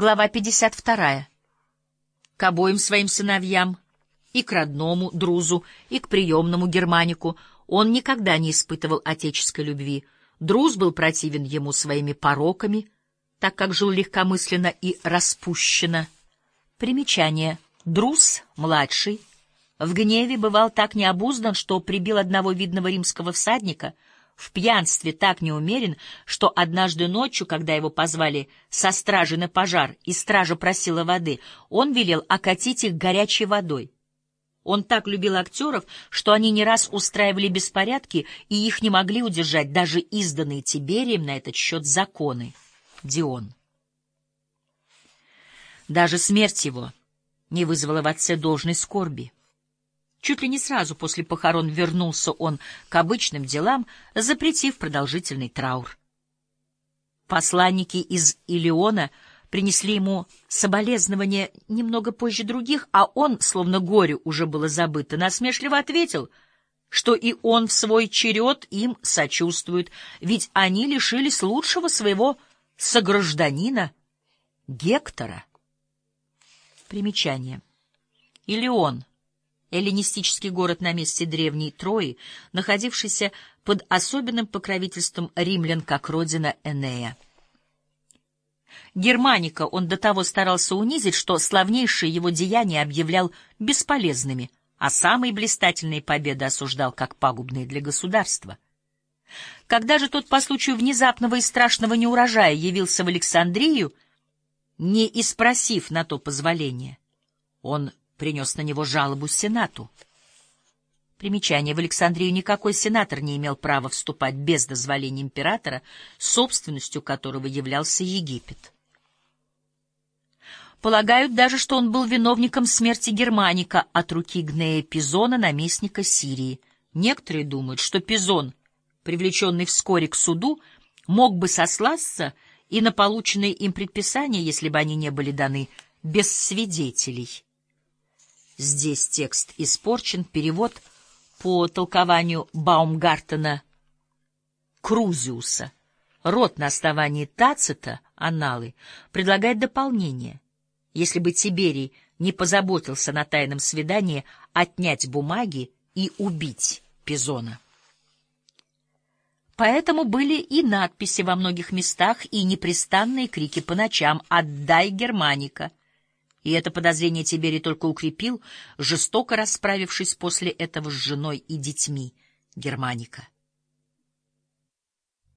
Глава 52. К обоим своим сыновьям, и к родному Друзу, и к приемному Германику, он никогда не испытывал отеческой любви. Друз был противен ему своими пороками, так как жил легкомысленно и распущенно. Примечание. Друз, младший, в гневе бывал так необуздан, что прибил одного видного римского всадника — в пьянстве так неумерен, что однажды ночью, когда его позвали со стражи на пожар, и стража просила воды, он велел окатить их горячей водой. Он так любил актеров, что они не раз устраивали беспорядки, и их не могли удержать даже изданные Тиберием на этот счет законы. Дион. Даже смерть его не вызвала в отце должной скорби. Чуть ли не сразу после похорон вернулся он к обычным делам, запретив продолжительный траур. Посланники из Илиона принесли ему соболезнования немного позже других, а он, словно горе уже было забыто, насмешливо ответил, что и он в свой черед им сочувствует, ведь они лишились лучшего своего согражданина Гектора. Примечание. Илион эллинистический город на месте древней Трои, находившийся под особенным покровительством римлян как родина Энея. Германика он до того старался унизить, что славнейшие его деяния объявлял бесполезными, а самые блистательные победы осуждал как пагубные для государства. Когда же тот по случаю внезапного и страшного неурожая явился в Александрию, не испросив на то позволения, он принес на него жалобу Сенату. Примечание. В Александрию никакой сенатор не имел права вступать без дозволения императора, собственностью которого являлся Египет. Полагают даже, что он был виновником смерти Германика от руки Гнея Пизона, наместника Сирии. Некоторые думают, что Пизон, привлеченный вскоре к суду, мог бы сослаться и на полученные им предписания, если бы они не были даны без свидетелей. Здесь текст испорчен, перевод по толкованию Баумгартена Крузиуса. Род на основании Тацита, аналы, предлагает дополнение. Если бы Тиберий не позаботился на тайном свидании отнять бумаги и убить Пизона. Поэтому были и надписи во многих местах, и непрестанные крики по ночам «Отдай Германика!» И это подозрение Тиберий только укрепил, жестоко расправившись после этого с женой и детьми Германика.